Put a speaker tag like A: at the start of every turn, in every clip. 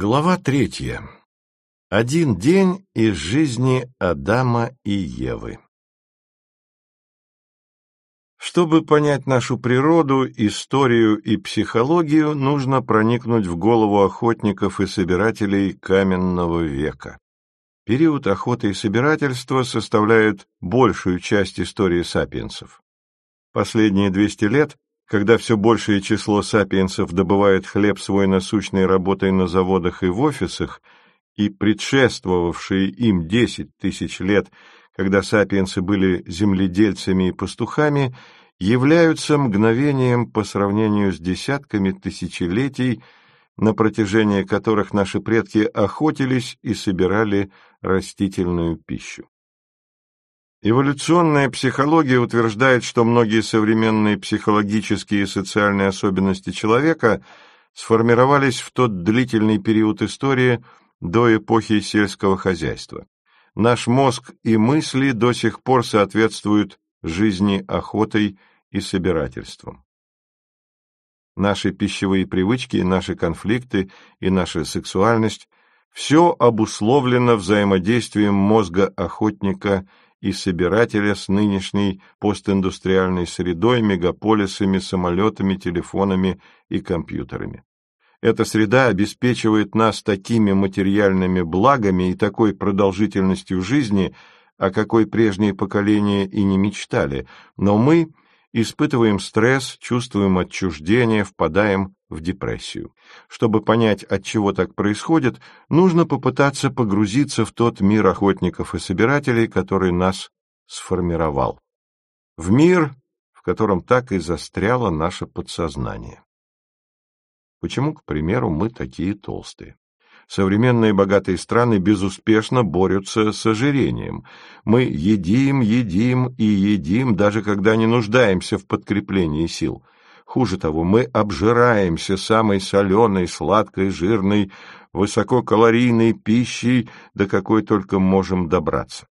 A: Глава третья. Один день из жизни Адама и Евы. Чтобы понять нашу природу, историю и психологию, нужно проникнуть в голову охотников и собирателей каменного века. Период охоты и собирательства составляет большую часть истории сапиенсов. Последние 200 лет когда все большее число сапиенсов добывает хлеб свой насущной работой на заводах и в офисах, и предшествовавшие им десять тысяч лет, когда сапиенсы были земледельцами и пастухами, являются мгновением по сравнению с десятками тысячелетий, на протяжении которых наши предки охотились и собирали растительную пищу. Эволюционная психология утверждает, что многие современные психологические и социальные особенности человека сформировались в тот длительный период истории до эпохи сельского хозяйства. Наш мозг и мысли до сих пор соответствуют жизни охотой и собирательством. Наши пищевые привычки, наши конфликты и наша сексуальность – все обусловлено взаимодействием мозга охотника и собирателя с нынешней постиндустриальной средой, мегаполисами, самолетами, телефонами и компьютерами. Эта среда обеспечивает нас такими материальными благами и такой продолжительностью жизни, о какой прежние поколения и не мечтали, но мы испытываем стресс, чувствуем отчуждение, впадаем в депрессию. Чтобы понять, от чего так происходит, нужно попытаться погрузиться в тот мир охотников и собирателей, который нас сформировал. В мир, в котором так и застряло наше подсознание. Почему, к примеру, мы такие толстые? Современные богатые страны безуспешно борются с ожирением. Мы едим, едим и едим, даже когда не нуждаемся в подкреплении сил – Хуже того, мы обжираемся самой соленой, сладкой, жирной, высококалорийной пищей, до какой только можем добраться.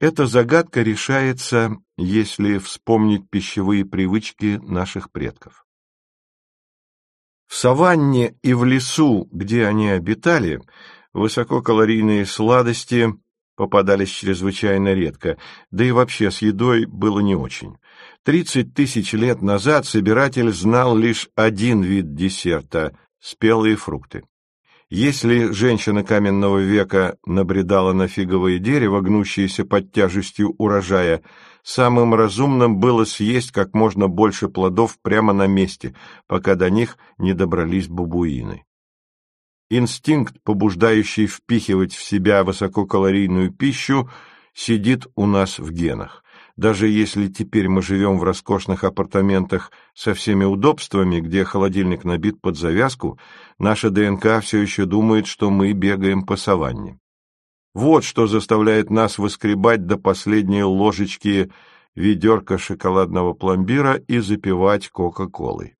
A: Эта загадка решается, если вспомнить пищевые привычки наших предков. В саванне и в лесу, где они обитали, высококалорийные сладости попадались чрезвычайно редко, да и вообще с едой было не очень. Тридцать тысяч лет назад собиратель знал лишь один вид десерта – спелые фрукты. Если женщина каменного века набредала на фиговое дерево, гнущееся под тяжестью урожая, самым разумным было съесть как можно больше плодов прямо на месте, пока до них не добрались бабуины. Инстинкт, побуждающий впихивать в себя высококалорийную пищу, сидит у нас в генах. Даже если теперь мы живем в роскошных апартаментах со всеми удобствами, где холодильник набит под завязку, наша ДНК все еще думает, что мы бегаем по саванне. Вот что заставляет нас выскребать до последней ложечки ведерко шоколадного пломбира и запивать Кока-Колой.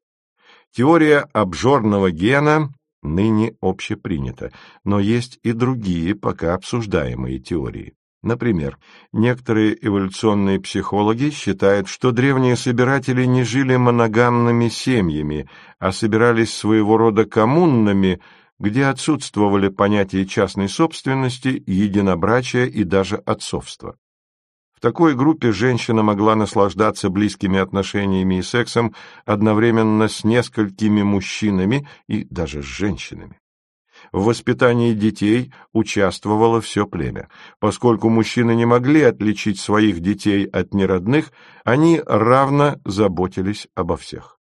A: Теория обжорного гена ныне общепринята, но есть и другие пока обсуждаемые теории. Например, некоторые эволюционные психологи считают, что древние собиратели не жили моногамными семьями, а собирались своего рода коммунными, где отсутствовали понятия частной собственности, единобрачия и даже отцовства. Такой группе женщина могла наслаждаться близкими отношениями и сексом одновременно с несколькими мужчинами и даже с женщинами. В воспитании детей участвовало все племя. Поскольку мужчины не могли отличить своих детей от неродных, они равно заботились обо всех.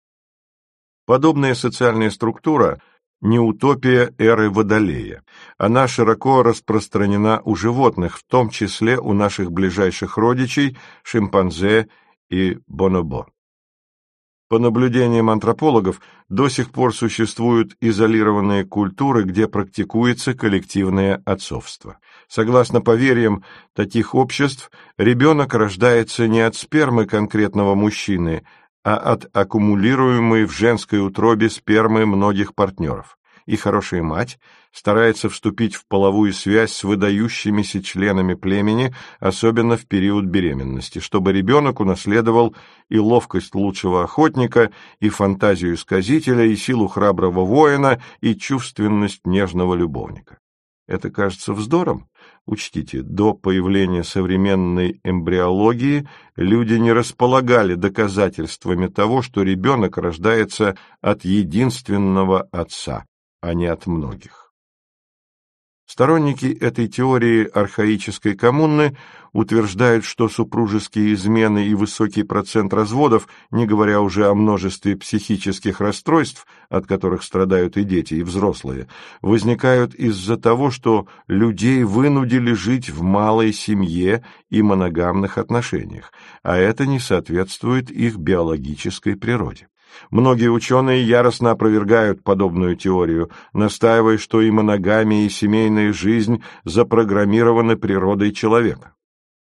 A: Подобная социальная структура – не утопия эры Водолея. Она широко распространена у животных, в том числе у наших ближайших родичей – шимпанзе и бонобо. По наблюдениям антропологов, до сих пор существуют изолированные культуры, где практикуется коллективное отцовство. Согласно поверьям таких обществ, ребенок рождается не от спермы конкретного мужчины, а от аккумулируемой в женской утробе спермы многих партнеров. и хорошая мать старается вступить в половую связь с выдающимися членами племени, особенно в период беременности, чтобы ребенок унаследовал и ловкость лучшего охотника, и фантазию сказителя, и силу храброго воина, и чувственность нежного любовника. Это кажется вздором? Учтите, до появления современной эмбриологии люди не располагали доказательствами того, что ребенок рождается от единственного отца, а не от многих. Сторонники этой теории архаической коммуны утверждают, что супружеские измены и высокий процент разводов, не говоря уже о множестве психических расстройств, от которых страдают и дети, и взрослые, возникают из-за того, что людей вынудили жить в малой семье и моногамных отношениях, а это не соответствует их биологической природе. Многие ученые яростно опровергают подобную теорию, настаивая, что и моногамия, и семейная жизнь запрограммированы природой человека.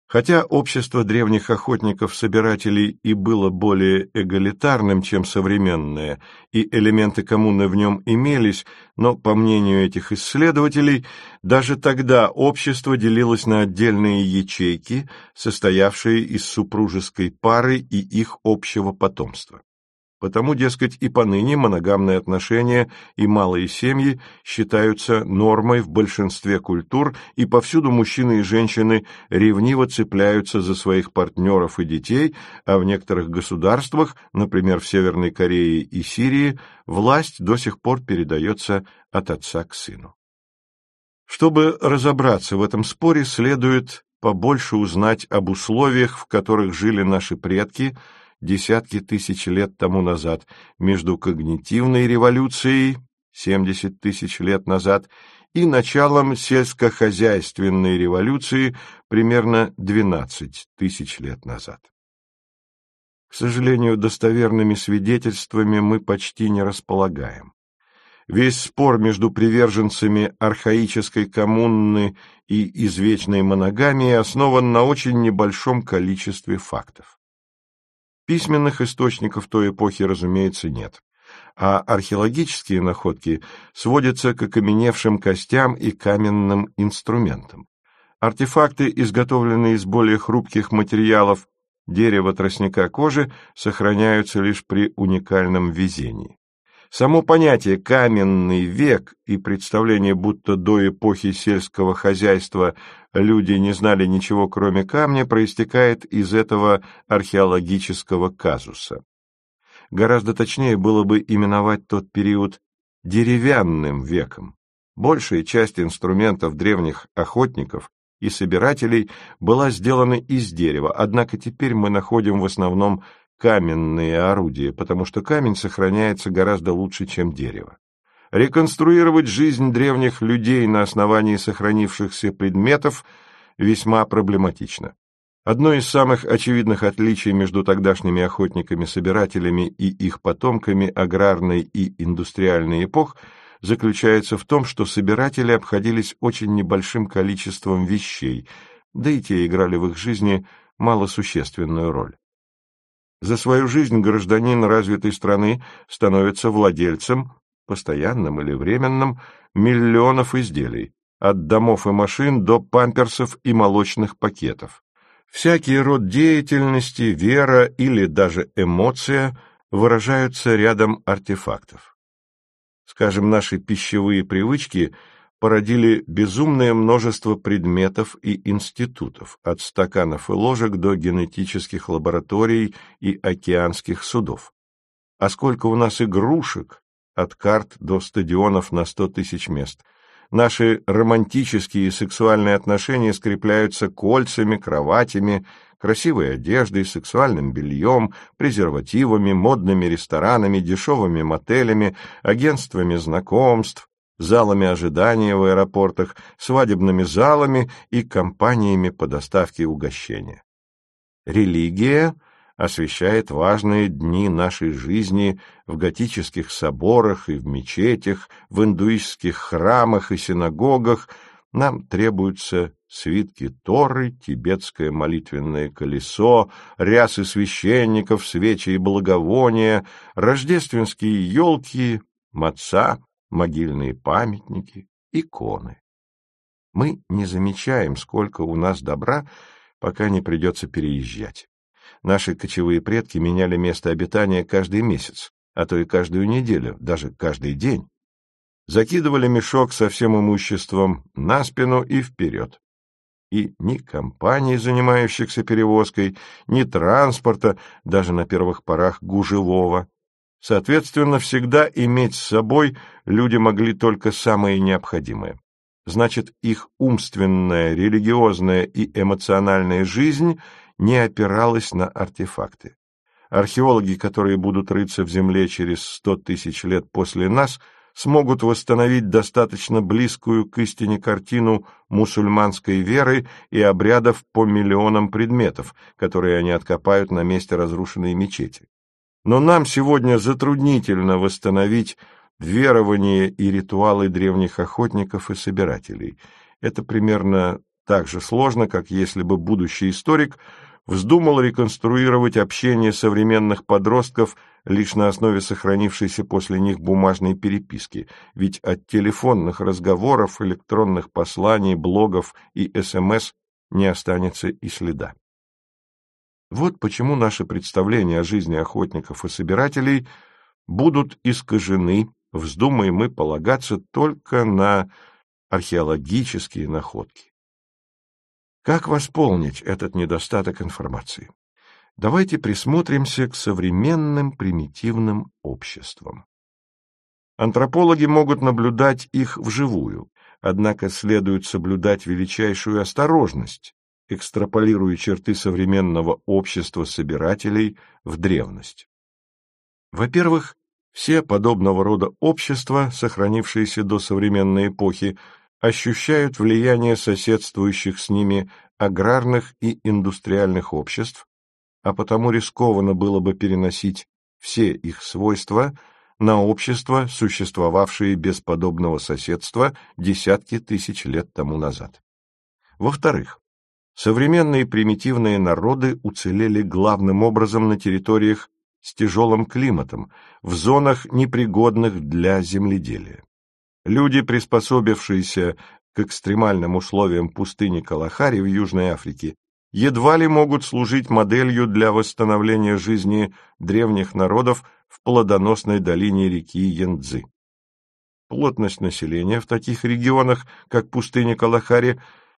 A: Хотя общество древних охотников-собирателей и было более эгалитарным, чем современное, и элементы коммуны в нем имелись, но, по мнению этих исследователей, даже тогда общество делилось на отдельные ячейки, состоявшие из супружеской пары и их общего потомства. Потому, дескать, и поныне моногамные отношения и малые семьи считаются нормой в большинстве культур, и повсюду мужчины и женщины ревниво цепляются за своих партнеров и детей, а в некоторых государствах, например, в Северной Корее и Сирии, власть до сих пор передается от отца к сыну. Чтобы разобраться в этом споре, следует побольше узнать об условиях, в которых жили наши предки – десятки тысяч лет тому назад, между когнитивной революцией, 70 тысяч лет назад, и началом сельскохозяйственной революции, примерно 12 тысяч лет назад. К сожалению, достоверными свидетельствами мы почти не располагаем. Весь спор между приверженцами архаической коммуны и извечной моногамии основан на очень небольшом количестве фактов. Письменных источников той эпохи, разумеется, нет, а археологические находки сводятся к окаменевшим костям и каменным инструментам. Артефакты, изготовленные из более хрупких материалов дерева, тростника, кожи, сохраняются лишь при уникальном везении. Само понятие «каменный век» и представление, будто до эпохи сельского хозяйства люди не знали ничего, кроме камня, проистекает из этого археологического казуса. Гораздо точнее было бы именовать тот период деревянным веком. Большая часть инструментов древних охотников и собирателей была сделана из дерева, однако теперь мы находим в основном каменные орудия, потому что камень сохраняется гораздо лучше, чем дерево. Реконструировать жизнь древних людей на основании сохранившихся предметов весьма проблематично. Одно из самых очевидных отличий между тогдашними охотниками-собирателями и их потомками аграрной и индустриальной эпох заключается в том, что собиратели обходились очень небольшим количеством вещей, да и те играли в их жизни малосущественную роль. За свою жизнь гражданин развитой страны становится владельцем, постоянным или временным, миллионов изделий, от домов и машин до памперсов и молочных пакетов. Всякий род деятельности, вера или даже эмоция выражаются рядом артефактов. Скажем, наши пищевые привычки – породили безумное множество предметов и институтов, от стаканов и ложек до генетических лабораторий и океанских судов. А сколько у нас игрушек, от карт до стадионов на сто тысяч мест. Наши романтические и сексуальные отношения скрепляются кольцами, кроватями, красивой одеждой, сексуальным бельем, презервативами, модными ресторанами, дешевыми мотелями, агентствами знакомств, залами ожидания в аэропортах, свадебными залами и компаниями по доставке угощения. Религия освещает важные дни нашей жизни в готических соборах и в мечетях, в индуистских храмах и синагогах. Нам требуются свитки Торы, тибетское молитвенное колесо, рясы священников, свечи и благовония, рождественские елки, маца, могильные памятники, иконы. Мы не замечаем, сколько у нас добра, пока не придется переезжать. Наши кочевые предки меняли место обитания каждый месяц, а то и каждую неделю, даже каждый день. Закидывали мешок со всем имуществом на спину и вперед. И ни компаний, занимающихся перевозкой, ни транспорта, даже на первых порах гужевого. Соответственно, всегда иметь с собой люди могли только самое необходимое. Значит, их умственная, религиозная и эмоциональная жизнь не опиралась на артефакты. Археологи, которые будут рыться в земле через сто тысяч лет после нас, смогут восстановить достаточно близкую к истине картину мусульманской веры и обрядов по миллионам предметов, которые они откопают на месте разрушенной мечети. Но нам сегодня затруднительно восстановить верования и ритуалы древних охотников и собирателей. Это примерно так же сложно, как если бы будущий историк вздумал реконструировать общение современных подростков лишь на основе сохранившейся после них бумажной переписки, ведь от телефонных разговоров, электронных посланий, блогов и СМС не останется и следа. Вот почему наши представления о жизни охотников и собирателей будут искажены, вздумаем мы полагаться только на археологические находки. Как восполнить этот недостаток информации? Давайте присмотримся к современным примитивным обществам. Антропологи могут наблюдать их вживую, однако следует соблюдать величайшую осторожность, экстраполируя черты современного общества собирателей в древность. Во-первых, все подобного рода общества, сохранившиеся до современной эпохи, ощущают влияние соседствующих с ними аграрных и индустриальных обществ, а потому рискованно было бы переносить все их свойства на общества, существовавшие без подобного соседства десятки тысяч лет тому назад. Во-вторых, современные примитивные народы уцелели главным образом на территориях с тяжелым климатом, в зонах, непригодных для земледелия. Люди, приспособившиеся к экстремальным условиям пустыни Калахари в Южной Африке, едва ли могут служить моделью для восстановления жизни древних народов в плодоносной долине реки Янцзы. Плотность населения в таких регионах, как пустыня Калахари,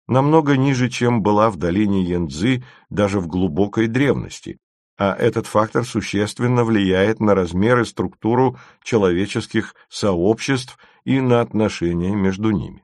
A: намного ниже, чем была в долине Янцзы даже в глубокой древности, а этот фактор существенно влияет на размер и структуру человеческих сообществ и на отношения между ними.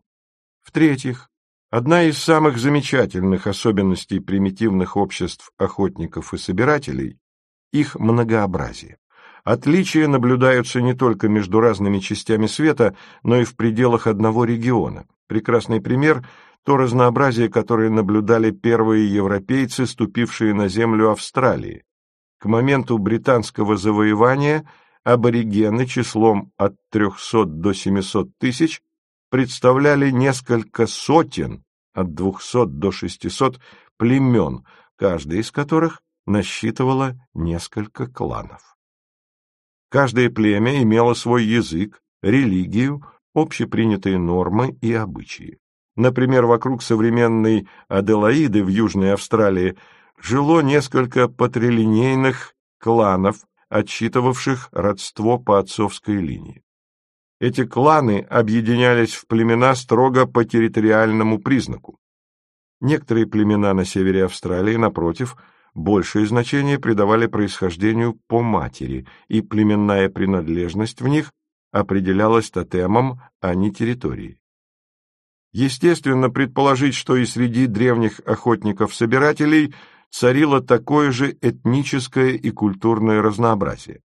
A: В-третьих, одна из самых замечательных особенностей примитивных обществ охотников и собирателей – их многообразие. Отличия наблюдаются не только между разными частями света, но и в пределах одного региона. Прекрасный пример – то разнообразие, которое наблюдали первые европейцы, ступившие на землю Австралии. К моменту британского завоевания аборигены числом от 300 до 700 тысяч представляли несколько сотен, от 200 до 600 племен, каждая из которых насчитывала несколько кланов. Каждое племя имело свой язык, религию, общепринятые нормы и обычаи. Например, вокруг современной Аделаиды в Южной Австралии жило несколько патрилинейных кланов, отсчитывавших родство по отцовской линии. Эти кланы объединялись в племена строго по территориальному признаку. Некоторые племена на севере Австралии, напротив, большее значение придавали происхождению по матери, и племенная принадлежность в них определялась тотемом, а не территорией. Естественно, предположить, что и среди древних охотников-собирателей – царило такое же этническое и культурное разнообразие.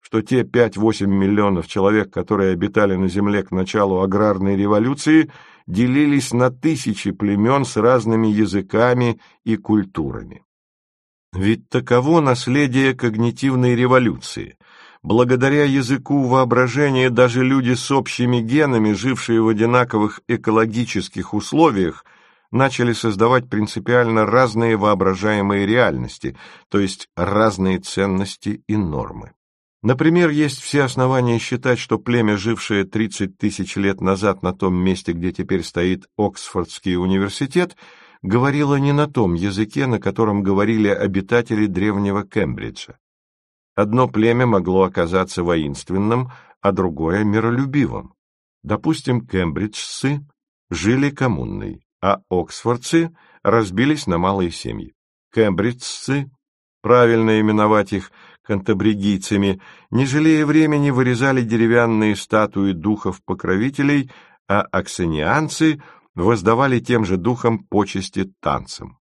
A: Что те 5-8 миллионов человек, которые обитали на Земле к началу аграрной революции, делились на тысячи племен с разными языками и культурами. Ведь таково наследие когнитивной революции. Благодаря языку воображения даже люди с общими генами, жившие в одинаковых экологических условиях, начали создавать принципиально разные воображаемые реальности, то есть разные ценности и нормы. Например, есть все основания считать, что племя, жившее 30 тысяч лет назад на том месте, где теперь стоит Оксфордский университет, говорило не на том языке, на котором говорили обитатели древнего Кембриджа. Одно племя могло оказаться воинственным, а другое — миролюбивым. Допустим, кембриджцы жили коммунной, а оксфордцы разбились на малые семьи. Кембриджцы, правильно именовать их кантабригийцами, не жалея времени, вырезали деревянные статуи духов-покровителей, а аксонианцы воздавали тем же духам почести танцам.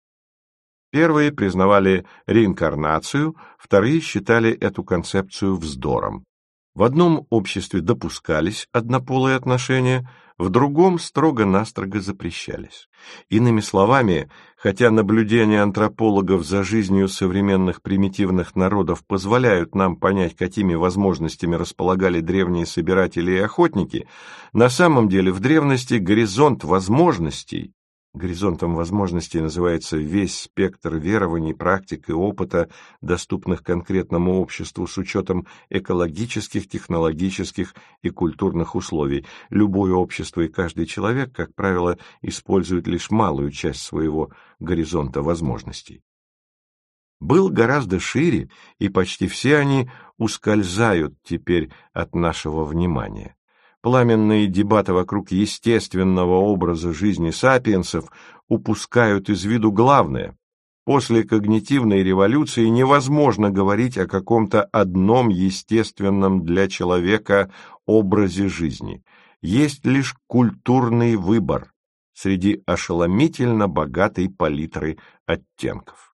A: Первые признавали реинкарнацию, вторые считали эту концепцию вздором. В одном обществе допускались однополые отношения, в другом строго-настрого запрещались. Иными словами, хотя наблюдения антропологов за жизнью современных примитивных народов позволяют нам понять, какими возможностями располагали древние собиратели и охотники, на самом деле в древности горизонт возможностей Горизонтом возможностей называется весь спектр верований, практик и опыта, доступных конкретному обществу с учетом экологических, технологических и культурных условий. Любое общество и каждый человек, как правило, используют лишь малую часть своего горизонта возможностей. Был гораздо шире, и почти все они ускользают теперь от нашего внимания. Пламенные дебаты вокруг естественного образа жизни сапиенсов упускают из виду главное. После когнитивной революции невозможно говорить о каком-то одном естественном для человека образе жизни. Есть лишь культурный выбор среди ошеломительно богатой палитры оттенков.